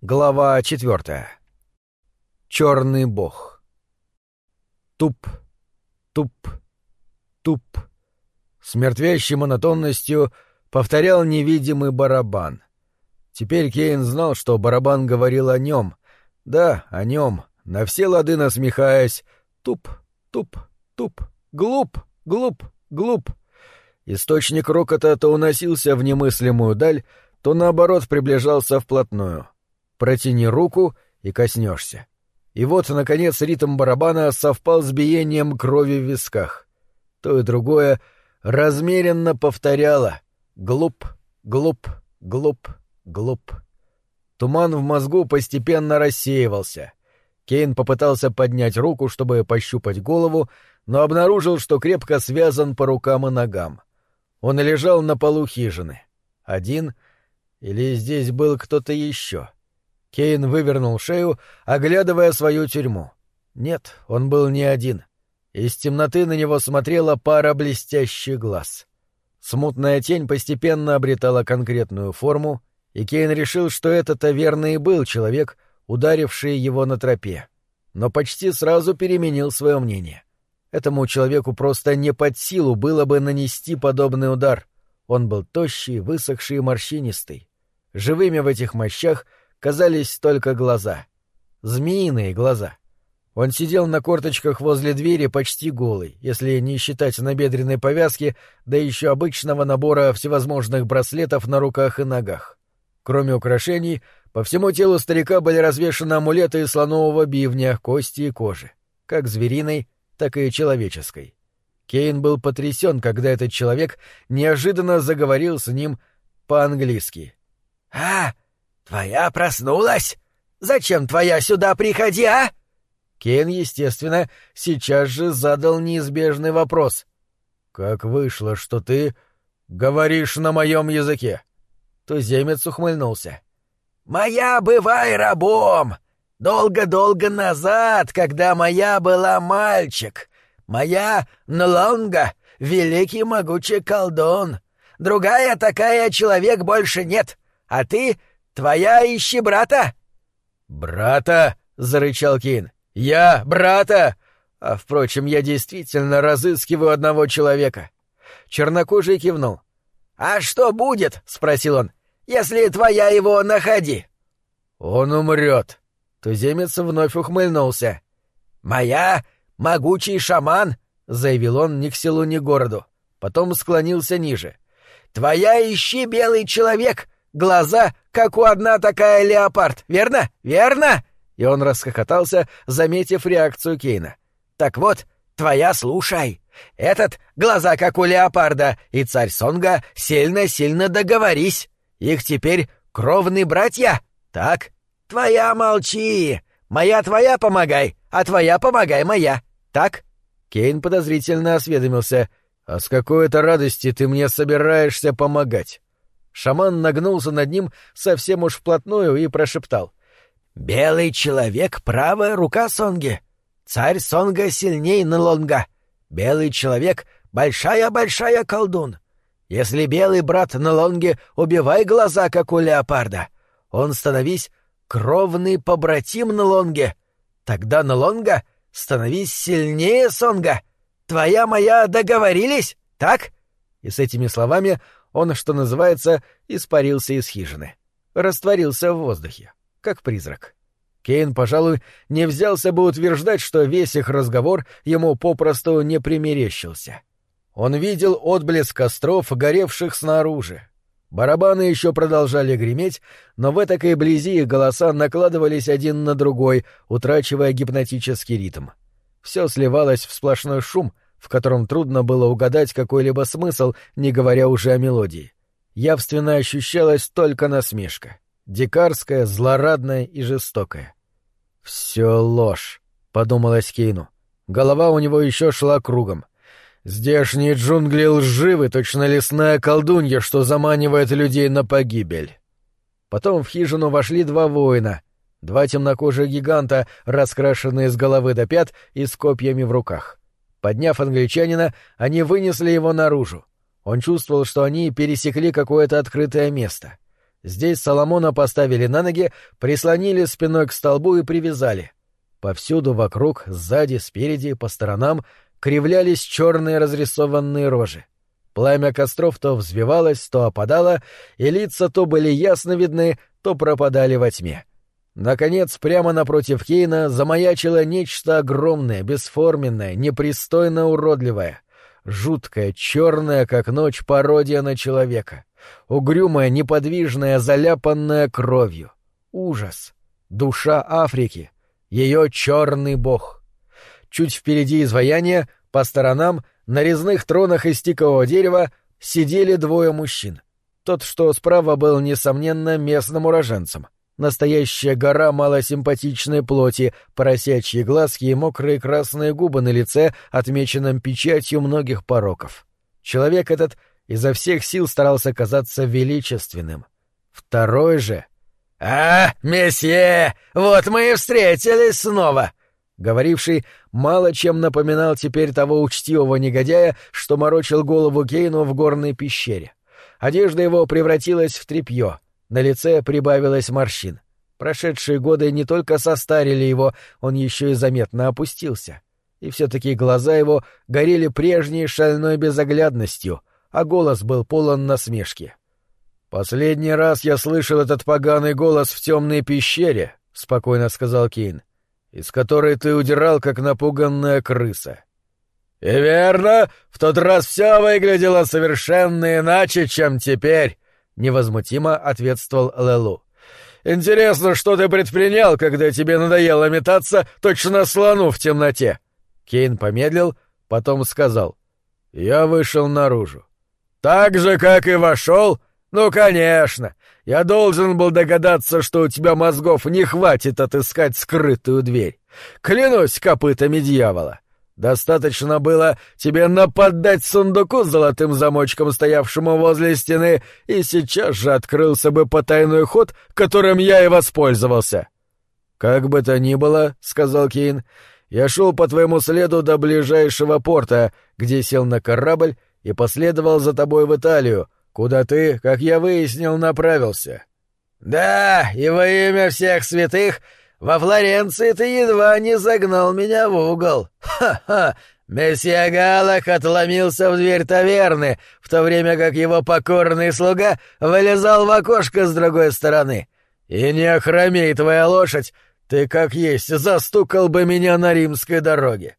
Глава четвертая. Черный бог. Туп, туп, туп. С мертвящей монотонностью повторял невидимый барабан. Теперь Кейн знал, что барабан говорил о нем. Да, о нем, на все лады насмехаясь. Туп, туп, туп, глуп, глуп, глуп. Источник рокота то уносился в немыслимую даль, то наоборот приближался вплотную — Протяни руку и коснешься. И вот, наконец, ритм барабана совпал с биением крови в висках. То и другое размеренно повторяло «глуп, глуп, глуп, глуп». Туман в мозгу постепенно рассеивался. Кейн попытался поднять руку, чтобы пощупать голову, но обнаружил, что крепко связан по рукам и ногам. Он лежал на полу хижины. Один или здесь был кто-то еще? Кейн вывернул шею, оглядывая свою тюрьму. Нет, он был не один. Из темноты на него смотрела пара блестящих глаз. Смутная тень постепенно обретала конкретную форму, и Кейн решил, что это-то верно и был человек, ударивший его на тропе. Но почти сразу переменил свое мнение. Этому человеку просто не под силу было бы нанести подобный удар. Он был тощий, высохший и морщинистый. Живыми в этих мощах — казались только глаза. Змеиные глаза. Он сидел на корточках возле двери почти голый, если не считать набедренной повязки, да еще обычного набора всевозможных браслетов на руках и ногах. Кроме украшений, по всему телу старика были развешаны амулеты из слонового бивня, кости и кожи, как звериной, так и человеческой. Кейн был потрясен, когда этот человек неожиданно заговорил с ним по-английски. «А, «Твоя проснулась? Зачем твоя сюда приходи, а?» Кен, естественно, сейчас же задал неизбежный вопрос. «Как вышло, что ты говоришь на моем языке?» Туземец ухмыльнулся. «Моя бывай рабом! Долго-долго назад, когда моя была мальчик. Моя Нлонга — великий могучий колдун. Другая такая человек больше нет, а ты Твоя ищи брата!» «Брата!» — зарычал Кин. «Я брата!» А, впрочем, я действительно разыскиваю одного человека. Чернокожий кивнул. «А что будет?» — спросил он. «Если твоя его находи?» «Он умрет!» Туземец вновь ухмыльнулся. «Моя могучий шаман!» — заявил он ни к селу, ни к городу. Потом склонился ниже. «Твоя ищи белый человек! Глаза, как у одна такая леопард, верно? Верно?» И он расхохотался, заметив реакцию Кейна. «Так вот, твоя слушай. Этот глаза, как у леопарда, и царь Сонга сильно-сильно договорись. Их теперь кровные братья, так? Твоя молчи. Моя твоя помогай, а твоя помогай моя, так?» Кейн подозрительно осведомился. «А с какой-то радости ты мне собираешься помогать?» Шаман нагнулся над ним совсем уж вплотную и прошептал. «Белый человек — правая рука Сонги. Царь Сонга сильней Нлонга. Белый человек — большая-большая колдун. Если белый брат Нлонги убивай глаза, как у леопарда, он становись кровный побратим Нлонге. Тогда Нлонга становись сильнее Сонга. Твоя моя договорились, так?» И с этими словами он, что называется, испарился из хижины. Растворился в воздухе, как призрак. Кейн, пожалуй, не взялся бы утверждать, что весь их разговор ему попросту не примерещился. Он видел отблеск костров, горевших снаружи. Барабаны еще продолжали греметь, но в этакой близи их голоса накладывались один на другой, утрачивая гипнотический ритм. Все сливалось в сплошной шум — в котором трудно было угадать какой-либо смысл, не говоря уже о мелодии. Явственно ощущалась только насмешка. Дикарская, злорадная и жестокая. «Все ложь», — подумалось Кейну. Голова у него еще шла кругом. «Здешние джунгли лживы, точно лесная колдунья, что заманивает людей на погибель». Потом в хижину вошли два воина, два темнокожих гиганта, раскрашенные с головы до пят и с копьями в руках. Подняв англичанина, они вынесли его наружу. Он чувствовал, что они пересекли какое-то открытое место. Здесь Соломона поставили на ноги, прислонили спиной к столбу и привязали. Повсюду вокруг, сзади, спереди, по сторонам кривлялись черные разрисованные рожи. Пламя костров то взвивалось, то опадало, и лица то были ясно видны, то пропадали во тьме. Наконец, прямо напротив Кейна замаячило нечто огромное, бесформенное, непристойно уродливое. Жуткая, черная, как ночь, пародия на человека. Угрюмая, неподвижная, заляпанная кровью. Ужас. Душа Африки. Ее черный бог. Чуть впереди изваяния, по сторонам, на резных тронах из тикового дерева, сидели двое мужчин. Тот, что справа, был, несомненно, местным уроженцем — Настоящая гора малосимпатичной плоти, поросячьи глазки и мокрые красные губы на лице, отмеченном печатью многих пороков. Человек этот изо всех сил старался казаться величественным. Второй же... «А, месье, вот мы и встретились снова!» Говоривший мало чем напоминал теперь того учтивого негодяя, что морочил голову Кейну в горной пещере. Одежда его превратилась в тряпье — на лице прибавилось морщин. Прошедшие годы не только состарили его, он еще и заметно опустился. И все-таки глаза его горели прежней шальной безоглядностью, а голос был полон насмешки. «Последний раз я слышал этот поганый голос в темной пещере», — спокойно сказал Кейн, — «из которой ты удирал, как напуганная крыса». «И верно, в тот раз все выглядело совершенно иначе, чем теперь», невозмутимо ответствовал Лелу. Интересно, что ты предпринял, когда тебе надоело метаться точно слону в темноте? Кейн помедлил, потом сказал: Я вышел наружу. Так же, как и вошел? Ну, конечно. Я должен был догадаться, что у тебя мозгов не хватит отыскать скрытую дверь. Клянусь копытами дьявола. Достаточно было тебе нападать сундуку с золотым замочком, стоявшему возле стены, и сейчас же открылся бы потайной ход, которым я и воспользовался. — Как бы то ни было, — сказал Кейн, — я шел по твоему следу до ближайшего порта, где сел на корабль и последовал за тобой в Италию, куда ты, как я выяснил, направился. — Да, и во имя всех святых во Флоренции ты едва не загнал меня в угол. Ха-ха! Месье Галах отломился в дверь таверны, в то время как его покорный слуга вылезал в окошко с другой стороны. И не охромей твоя лошадь, ты как есть застукал бы меня на римской дороге.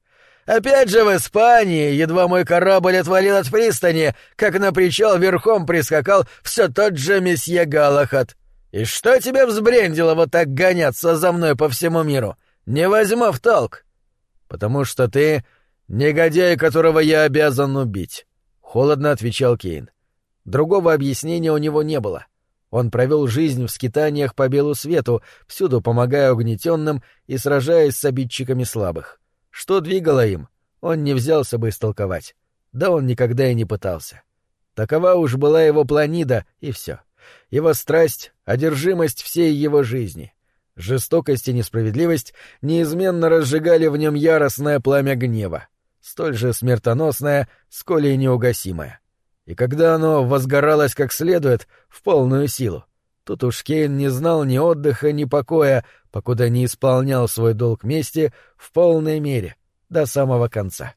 Опять же в Испании, едва мой корабль отвалил от пристани, как на причал верхом прискакал все тот же месье Галахат. «И что тебя взбрендило вот так гоняться за мной по всему миру? Не возьму в толк!» «Потому что ты негодяй, которого я обязан убить», — холодно отвечал Кейн. Другого объяснения у него не было. Он провел жизнь в скитаниях по белу свету, всюду помогая угнетенным и сражаясь с обидчиками слабых. Что двигало им, он не взялся бы истолковать. Да он никогда и не пытался. Такова уж была его планида, и все. — его страсть, одержимость всей его жизни. Жестокость и несправедливость неизменно разжигали в нем яростное пламя гнева, столь же смертоносное, сколь и неугасимое. И когда оно возгоралось как следует, в полную силу, тут уж Кейн не знал ни отдыха, ни покоя, покуда не исполнял свой долг мести в полной мере, до самого конца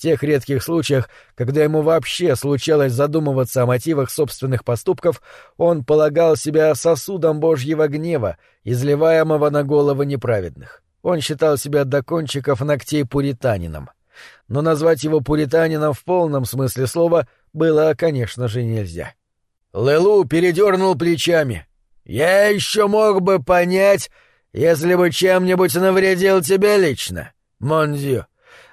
тех редких случаях, когда ему вообще случалось задумываться о мотивах собственных поступков, он полагал себя сосудом Божьего гнева, изливаемого на головы неправедных. Он считал себя до кончиков ногтей пуританином. Но назвать его пуританином в полном смысле слова было, конечно же, нельзя. Лелу передернул плечами. «Я еще мог бы понять, если бы чем-нибудь навредил тебе лично, Мондью.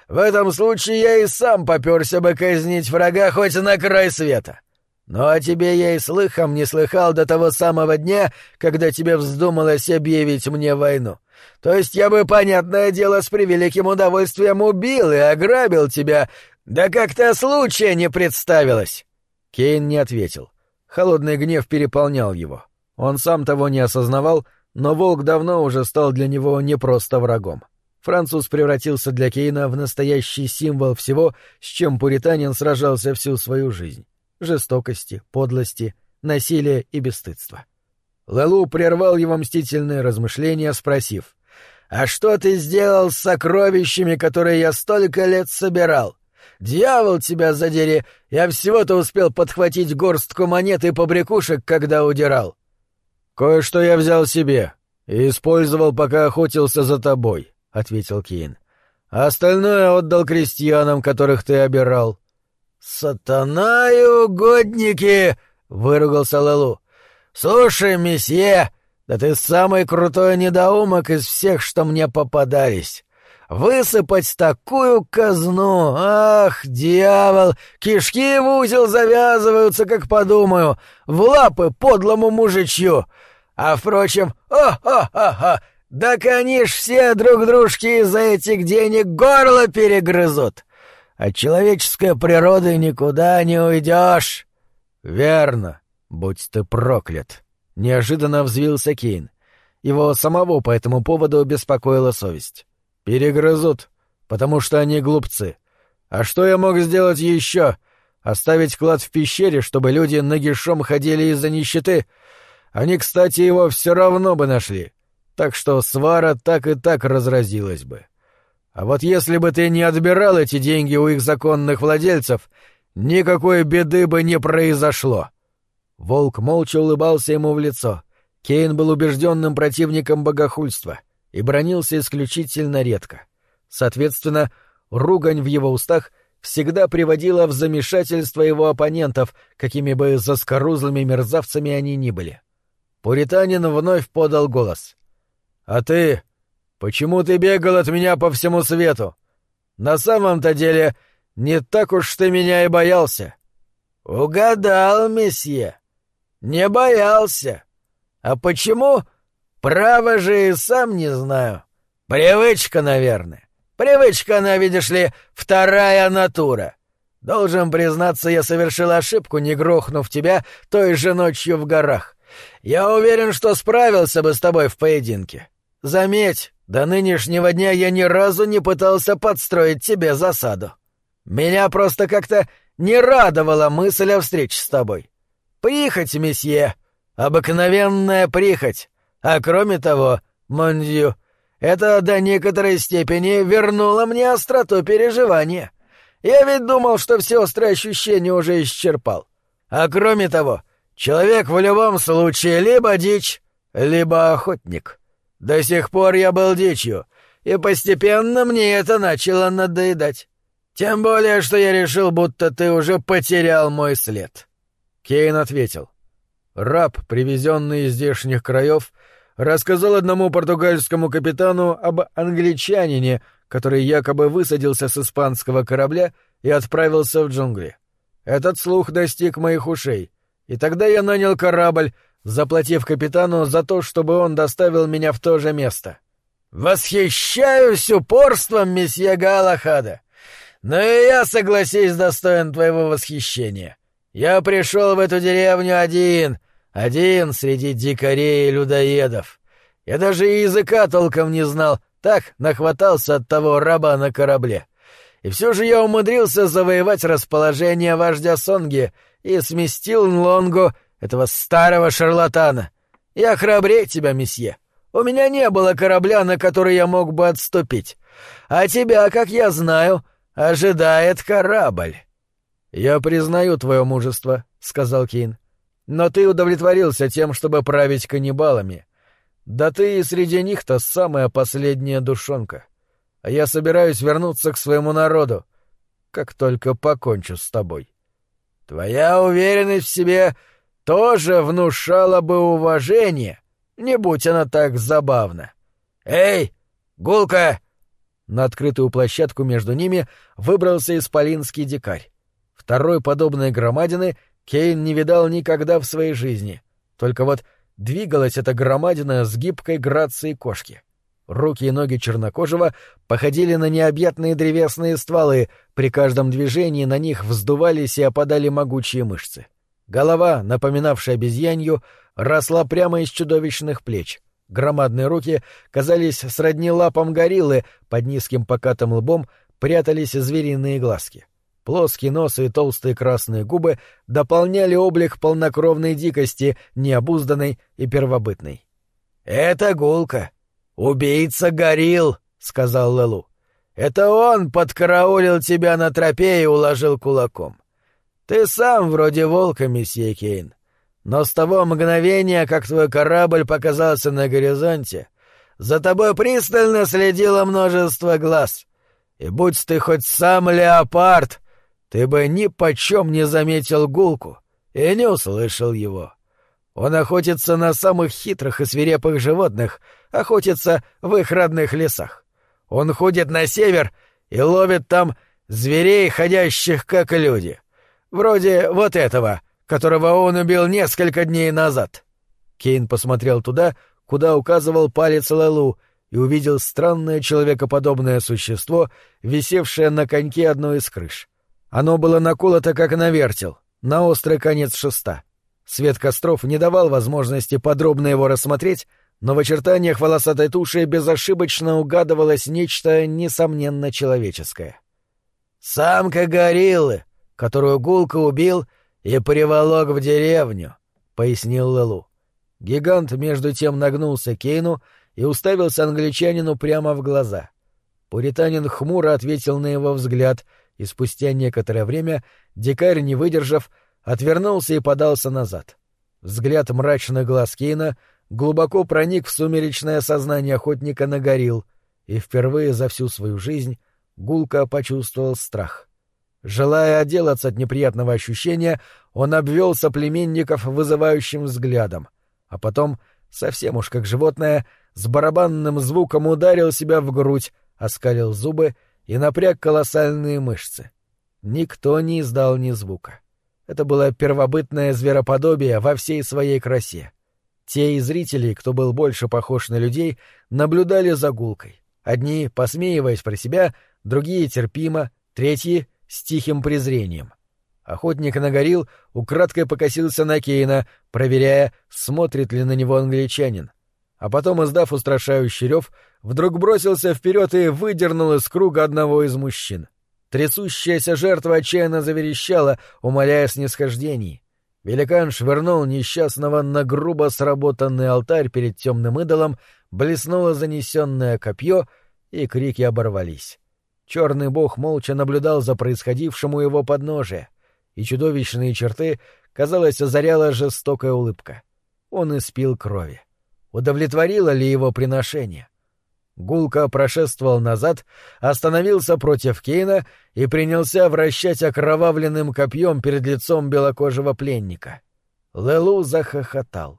В этом случае я и сам попёрся бы казнить врага хоть на край света. Ну а тебе я и слыхом не слыхал до того самого дня, когда тебе вздумалось объявить мне войну. То есть я бы, понятное дело, с превеликим удовольствием убил и ограбил тебя, да как-то случая не представилось». Кейн не ответил. Холодный гнев переполнял его. Он сам того не осознавал, но волк давно уже стал для него не просто врагом. Француз превратился для Кейна в настоящий символ всего, с чем пуританин сражался всю свою жизнь — жестокости, подлости, насилия и бесстыдства. Лелу прервал его мстительные размышления, спросив. «А что ты сделал с сокровищами, которые я столько лет собирал? Дьявол тебя задери! Я всего-то успел подхватить горстку монет и побрякушек, когда удирал». «Кое-что я взял себе и использовал, пока охотился за тобой», — ответил Кейн. «А остальное отдал крестьянам, которых ты обирал». «Сатана и угодники!» — выругался Лалу. «Слушай, месье, да ты самый крутой недоумок из всех, что мне попадались. Высыпать такую казну! Ах, дьявол! Кишки в узел завязываются, как подумаю, в лапы подлому мужичью! А, впрочем, о-хо-хо-хо! Да, конечно, все друг дружки из-за этих денег горло перегрызут! От человеческой природы никуда не уйдешь!» «Верно!» «Будь ты проклят!» — неожиданно взвился Кейн. Его самого по этому поводу беспокоила совесть. «Перегрызут, потому что они глупцы. А что я мог сделать еще? Оставить клад в пещере, чтобы люди нагишом ходили из-за нищеты? Они, кстати, его все равно бы нашли. Так что свара так и так разразилась бы. А вот если бы ты не отбирал эти деньги у их законных владельцев, никакой беды бы не произошло». Волк молча улыбался ему в лицо. Кейн был убежденным противником богохульства и бронился исключительно редко. Соответственно, ругань в его устах всегда приводила в замешательство его оппонентов, какими бы заскорузлыми мерзавцами они ни были. Пуританин вновь подал голос. «А ты? Почему ты бегал от меня по всему свету? На самом-то деле, не так уж ты меня и боялся». «Угадал, месье. Не боялся. А почему? Право же и сам не знаю. Привычка, наверное. Привычка, она, видишь ли, вторая натура. Должен признаться, я совершил ошибку, не грохнув тебя той же ночью в горах. Я уверен, что справился бы с тобой в поединке. Заметь, до нынешнего дня я ни разу не пытался подстроить тебе засаду. Меня просто как-то не радовала мысль о встрече с тобой. Прихоть, месье, обыкновенная прихоть. А кроме того, Мондью, это до некоторой степени вернуло мне остроту переживания. Я ведь думал, что все острые ощущения уже исчерпал. А кроме того, человек в любом случае либо дичь, либо охотник. До сих пор я был дичью, и постепенно мне это начало надоедать. Тем более, что я решил, будто ты уже потерял мой след. Кейн ответил. Раб, привезенный из здешних краев, рассказал одному португальскому капитану об англичанине, который якобы высадился с испанского корабля и отправился в джунгли. Этот слух достиг моих ушей, и тогда я нанял корабль, заплатив капитану за то, чтобы он доставил меня в то же место. «Восхищаюсь упорством месье Галахада! Но и я, согласись, достоин твоего восхищения. Я пришел в эту деревню один, один среди дикарей и людоедов. Я даже языка толком не знал, так нахватался от того раба на корабле. И все же я умудрился завоевать расположение вождя Сонги и сместил Нлонгу, этого старого шарлатана. Я храбрее тебя, месье. У меня не было корабля, на который я мог бы отступить. А тебя, как я знаю, ожидает корабль. «Я признаю твое мужество», — сказал Кейн. «Но ты удовлетворился тем, чтобы править каннибалами. Да ты и среди них-то самая последняя душонка. А я собираюсь вернуться к своему народу, как только покончу с тобой». «Твоя уверенность в себе тоже внушала бы уважение, не будь она так забавна. Эй, Гулка!» На открытую площадку между ними выбрался исполинский дикарь. Второй подобной громадины Кейн не видал никогда в своей жизни. Только вот двигалась эта громадина с гибкой грацией кошки. Руки и ноги чернокожего походили на необъятные древесные стволы, при каждом движении на них вздувались и опадали могучие мышцы. Голова, напоминавшая обезьянью, росла прямо из чудовищных плеч. Громадные руки казались сродни лапам гориллы, под низким покатым лбом прятались звериные глазки. Плоский нос и толстые красные губы дополняли облик полнокровной дикости, необузданной и первобытной. «Это Гулка. Убийца горил», — сказал Лелу. «Это он подкараулил тебя на тропе и уложил кулаком. Ты сам вроде волка, месье Кейн. Но с того мгновения, как твой корабль показался на горизонте, за тобой пристально следило множество глаз. И будь ты хоть сам леопард, ты бы ни почем не заметил гулку и не услышал его. Он охотится на самых хитрых и свирепых животных, охотится в их родных лесах. Он ходит на север и ловит там зверей, ходящих как люди. Вроде вот этого, которого он убил несколько дней назад. Кейн посмотрел туда, куда указывал палец Лалу, и увидел странное человекоподобное существо, висевшее на коньке одной из крыш. Оно было наколото как на вертел, на острый конец шеста. Свет костров не давал возможности подробно его рассмотреть, но в очертаниях волосатой туши безошибочно угадывалось нечто несомненно человеческое. «Самка гориллы, которую Гулка убил и приволок в деревню», — пояснил Лалу. Гигант между тем нагнулся Кейну и уставился англичанину прямо в глаза. Пуританин хмуро ответил на его взгляд, и спустя некоторое время дикарь, не выдержав, отвернулся и подался назад. Взгляд мрачных глаз Кейна глубоко проник в сумеречное сознание охотника на горил, и впервые за всю свою жизнь Гулка почувствовал страх. Желая отделаться от неприятного ощущения, он обвел соплеменников вызывающим взглядом, а потом, совсем уж как животное, с барабанным звуком ударил себя в грудь, оскалил зубы и напряг колоссальные мышцы. Никто не издал ни звука. Это было первобытное звероподобие во всей своей красе. Те из зрителей, кто был больше похож на людей, наблюдали за гулкой. Одни, посмеиваясь про себя, другие терпимо, третьи — с тихим презрением. Охотник на горил украдкой покосился на Кейна, проверяя, смотрит ли на него англичанин. А потом, издав устрашающий рев, вдруг бросился вперед и выдернул из круга одного из мужчин. Трясущаяся жертва отчаянно заверещала, умоляя снисхождений. Великан швырнул несчастного на грубо сработанный алтарь перед темным идолом, блеснуло занесенное копье, и крики оборвались. Черный бог молча наблюдал за происходившим у его подножия и чудовищные черты, казалось, озаряла жестокая улыбка. Он испил крови. Удовлетворило ли его приношение? Гулко прошествовал назад, остановился против Кейна и принялся вращать окровавленным копьем перед лицом белокожего пленника. Лелу захохотал.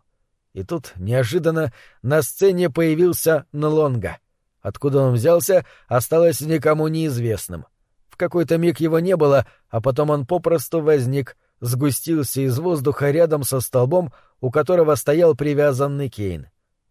И тут, неожиданно, на сцене появился Нлонга. Откуда он взялся, осталось никому неизвестным — какой-то миг его не было, а потом он попросту возник, сгустился из воздуха рядом со столбом, у которого стоял привязанный Кейн.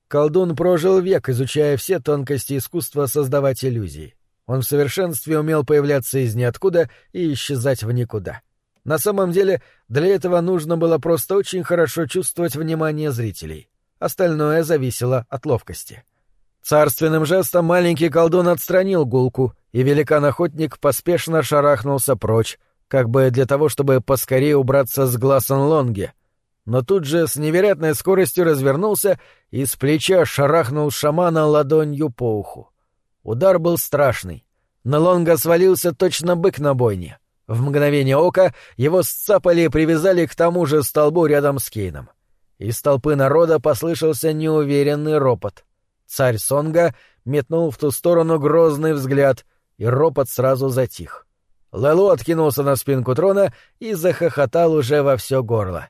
Колдун прожил век, изучая все тонкости искусства создавать иллюзии. Он в совершенстве умел появляться из ниоткуда и исчезать в никуда. На самом деле, для этого нужно было просто очень хорошо чувствовать внимание зрителей. Остальное зависело от ловкости. Царственным жестом маленький колдун отстранил гулку, и великан-охотник поспешно шарахнулся прочь, как бы для того, чтобы поскорее убраться с глаз Анлонги. Но тут же с невероятной скоростью развернулся и с плеча шарахнул шамана ладонью по уху. Удар был страшный. Налонга свалился точно бык на бойне. В мгновение ока его сцапали и привязали к тому же столбу рядом с Кейном. Из толпы народа послышался неуверенный ропот. Царь Сонга метнул в ту сторону грозный взгляд — и ропот сразу затих. Лелу откинулся на спинку трона и захохотал уже во все горло.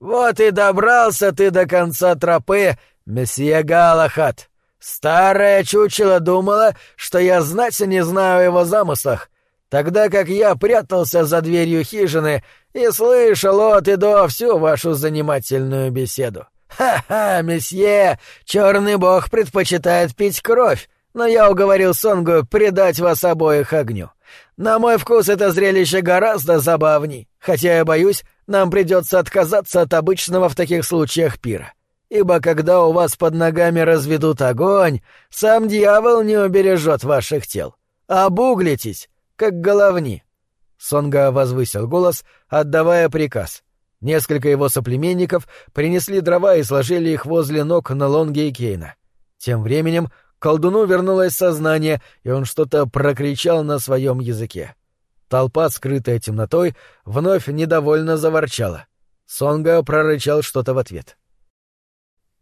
«Вот и добрался ты до конца тропы, месье Галахат! Старая чучело думала, что я знать не знаю о его замыслах, тогда как я прятался за дверью хижины и слышал от и до всю вашу занимательную беседу. Ха-ха, месье, черный бог предпочитает пить кровь, но я уговорил Сонгу предать вас обоих огню. На мой вкус это зрелище гораздо забавней, хотя я боюсь, нам придется отказаться от обычного в таких случаях пира. Ибо когда у вас под ногами разведут огонь, сам дьявол не убережет ваших тел. Обуглитесь, как головни. Сонга возвысил голос, отдавая приказ. Несколько его соплеменников принесли дрова и сложили их возле ног на Лонге и Кейна. Тем временем колдуну вернулось сознание, и он что-то прокричал на своем языке. Толпа, скрытая темнотой, вновь недовольно заворчала. Сонга прорычал что-то в ответ.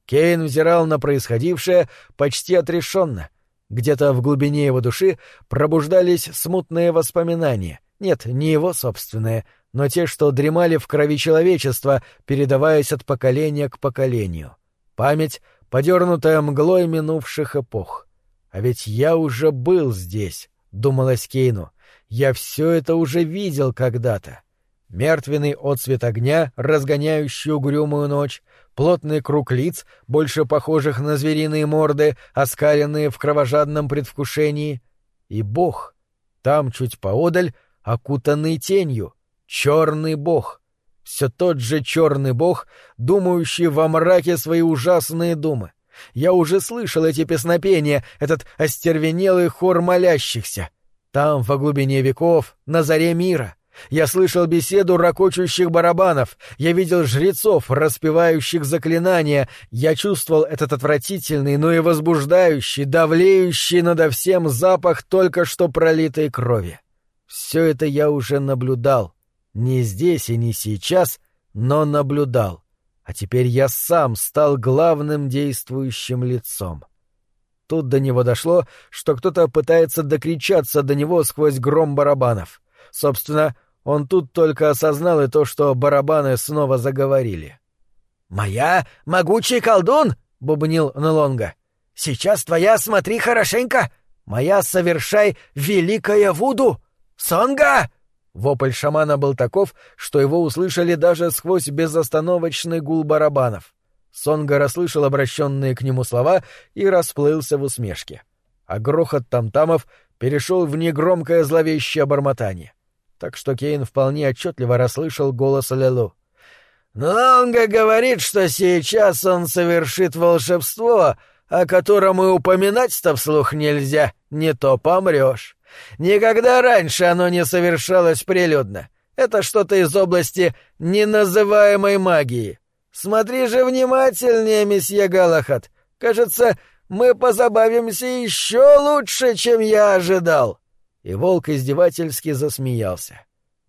Кейн взирал на происходившее почти отрешенно. Где-то в глубине его души пробуждались смутные воспоминания. Нет, не его собственные, но те, что дремали в крови человечества, передаваясь от поколения к поколению. Память, подернутая мглой минувших эпох. А ведь я уже был здесь, — думалось Кейну. Я все это уже видел когда-то. Мертвенный отсвет огня, разгоняющий угрюмую ночь, плотный круг лиц, больше похожих на звериные морды, оскаленные в кровожадном предвкушении, и бог, там чуть поодаль, окутанный тенью, черный бог, все тот же черный бог, думающий во мраке свои ужасные думы. Я уже слышал эти песнопения, этот остервенелый хор молящихся. Там, во глубине веков, на заре мира — я слышал беседу ракочущих барабанов, я видел жрецов, распевающих заклинания, я чувствовал этот отвратительный, но и возбуждающий, давлеющий надо всем запах только что пролитой крови. Все это я уже наблюдал. Не здесь и не сейчас, но наблюдал. А теперь я сам стал главным действующим лицом. Тут до него дошло, что кто-то пытается докричаться до него сквозь гром барабанов. Собственно, он тут только осознал и то, что барабаны снова заговорили. «Моя могучий колдун!» — бубнил Нлонга. «Сейчас твоя смотри хорошенько! Моя совершай великая Вуду! Сонга!» Вопль шамана был таков, что его услышали даже сквозь безостановочный гул барабанов. Сонга расслышал обращенные к нему слова и расплылся в усмешке. А грохот тамтамов перешел в негромкое зловещее бормотание так что Кейн вполне отчетливо расслышал голос Лелу. «Нонга говорит, что сейчас он совершит волшебство, о котором и упоминать-то вслух нельзя, не то помрешь. Никогда раньше оно не совершалось прилюдно. Это что-то из области неназываемой магии. Смотри же внимательнее, месье Галахат. Кажется, мы позабавимся еще лучше, чем я ожидал» и волк издевательски засмеялся.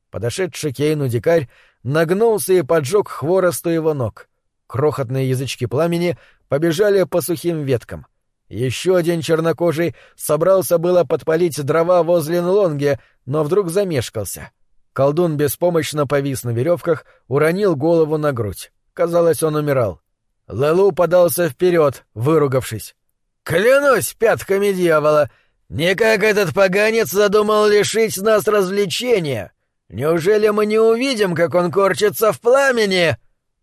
Подошедший Кейну дикарь нагнулся и поджег хворосту его ног. Крохотные язычки пламени побежали по сухим веткам. Еще один чернокожий собрался было подпалить дрова возле Нлонге, но вдруг замешкался. Колдун беспомощно повис на веревках, уронил голову на грудь. Казалось, он умирал. Лелу подался вперед, выругавшись. «Клянусь пятками дьявола! Не как этот поганец задумал лишить нас развлечения. Неужели мы не увидим, как он корчится в пламени?»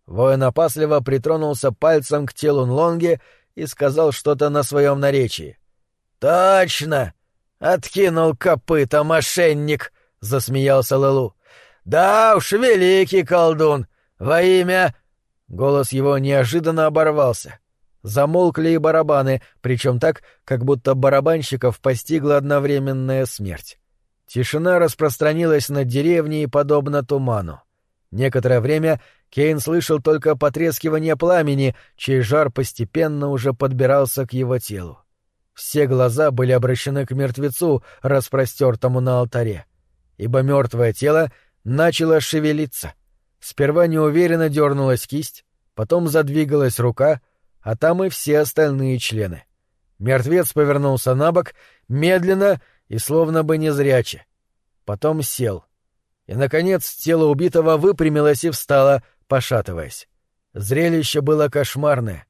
Воин опасливо притронулся пальцем к телу Нлонги и сказал что-то на своем наречии. «Точно! Откинул копыта мошенник!» — засмеялся Лалу. «Да уж, великий колдун! Во имя...» Голос его неожиданно оборвался. Замолкли и барабаны, причем так, как будто барабанщиков постигла одновременная смерть. Тишина распространилась над деревней, подобно туману. Некоторое время Кейн слышал только потрескивание пламени, чей жар постепенно уже подбирался к его телу. Все глаза были обращены к мертвецу, распростертому на алтаре, ибо мертвое тело начало шевелиться. Сперва неуверенно дернулась кисть, потом задвигалась рука — а там и все остальные члены. Мертвец повернулся на бок, медленно и словно бы незряче. Потом сел. И, наконец, тело убитого выпрямилось и встало, пошатываясь. Зрелище было кошмарное.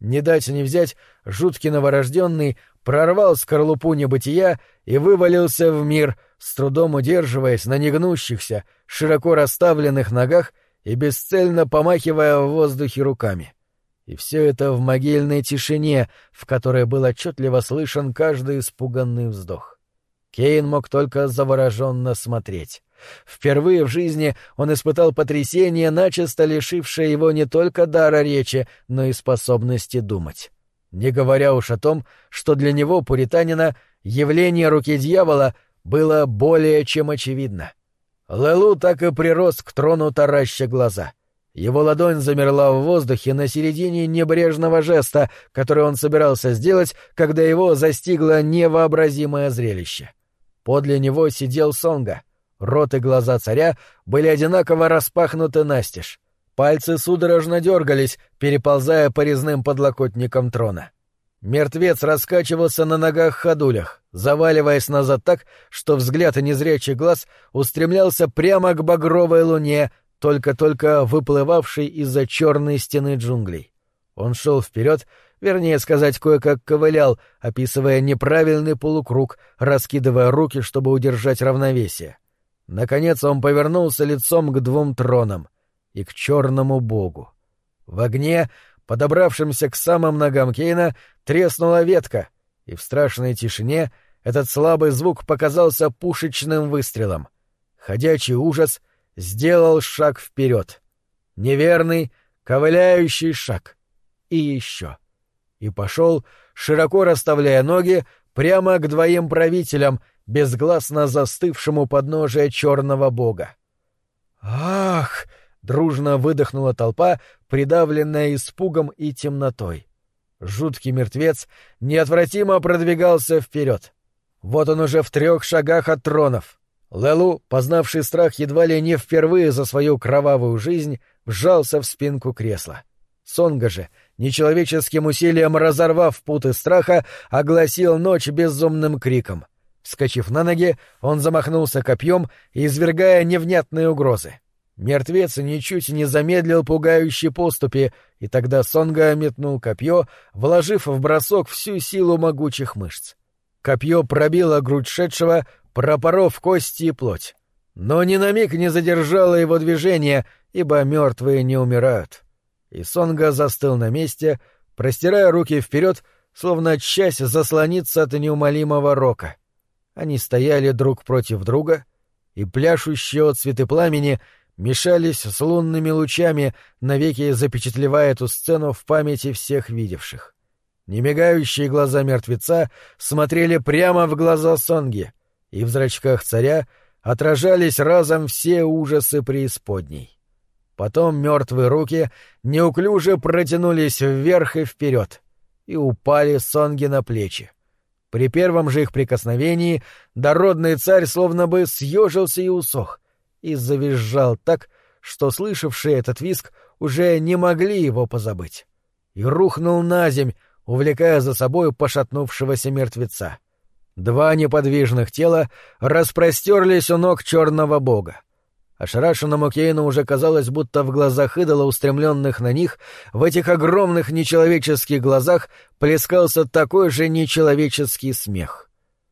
Не дать не взять, жуткий новорожденный прорвал скорлупу небытия и вывалился в мир, с трудом удерживаясь на негнущихся, широко расставленных ногах и бесцельно помахивая в воздухе руками. И все это в могильной тишине, в которой был отчетливо слышен каждый испуганный вздох. Кейн мог только завороженно смотреть. Впервые в жизни он испытал потрясение, начисто лишившее его не только дара речи, но и способности думать. Не говоря уж о том, что для него, пуританина, явление руки дьявола было более чем очевидно. Лелу так и прирос к трону тараща глаза. Его ладонь замерла в воздухе на середине небрежного жеста, который он собирался сделать, когда его застигло невообразимое зрелище. Подле него сидел Сонга. Рот и глаза царя были одинаково распахнуты настежь. Пальцы судорожно дергались, переползая по резным подлокотникам трона. Мертвец раскачивался на ногах-ходулях, заваливаясь назад так, что взгляд незрячих глаз устремлялся прямо к багровой луне, только-только выплывавшей из-за черной стены джунглей. Он шел вперед, вернее сказать, кое-как ковылял, описывая неправильный полукруг, раскидывая руки, чтобы удержать равновесие. Наконец он повернулся лицом к двум тронам — и к черному богу. В огне, подобравшемся к самым ногам Кейна, треснула ветка, и в страшной тишине этот слабый звук показался пушечным выстрелом. Ходячий ужас сделал шаг вперед. Неверный, ковыляющий шаг. И еще. И пошел, широко расставляя ноги, прямо к двоим правителям, безгласно застывшему подножия черного бога. «Ах!» Дружно выдохнула толпа, придавленная испугом и темнотой. Жуткий мертвец неотвратимо продвигался вперед. Вот он уже в трех шагах от тронов. Лелу, познавший страх едва ли не впервые за свою кровавую жизнь, вжался в спинку кресла. Сонга же, нечеловеческим усилием разорвав путы страха, огласил ночь безумным криком. Вскочив на ноги, он замахнулся копьем, извергая невнятные угрозы. Мертвец ничуть не замедлил пугающей поступи, и тогда Сонга метнул копье, вложив в бросок всю силу могучих мышц. Копье пробило грудь шедшего, пропоров кости и плоть. Но ни на миг не задержало его движение, ибо мертвые не умирают. И Сонга застыл на месте, простирая руки вперед, словно часть заслониться от неумолимого рока. Они стояли друг против друга, и пляшущие цветы пламени — мешались с лунными лучами, навеки запечатлевая эту сцену в памяти всех видевших. Немигающие глаза мертвеца смотрели прямо в глаза Сонги, и в зрачках царя отражались разом все ужасы преисподней. Потом мертвые руки неуклюже протянулись вверх и вперед и упали Сонги на плечи. При первом же их прикосновении дородный царь словно бы съежился и усох — и завизжал так, что слышавшие этот виск уже не могли его позабыть. И рухнул на земь, увлекая за собой пошатнувшегося мертвеца. Два неподвижных тела распростерлись у ног черного бога. Ошарашенному Кейну уже казалось, будто в глазах идола, устремленных на них, в этих огромных нечеловеческих глазах плескался такой же нечеловеческий смех.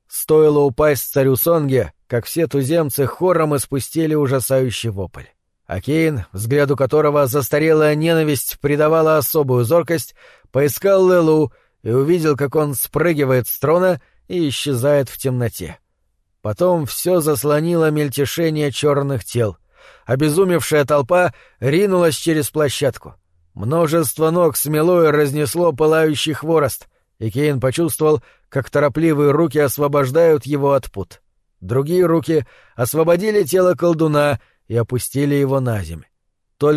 Стоило упасть царю Сонге, как все туземцы хором испустили ужасающий вопль. А Кейн, взгляду которого застарелая ненависть придавала особую зоркость, поискал Лелу и увидел, как он спрыгивает с трона и исчезает в темноте. Потом все заслонило мельтешение черных тел. Обезумевшая толпа ринулась через площадку. Множество ног смело и разнесло пылающий хворост, и Кейн почувствовал, как торопливые руки освобождают его от пут. Другие руки освободили тело колдуна и опустили его на земь.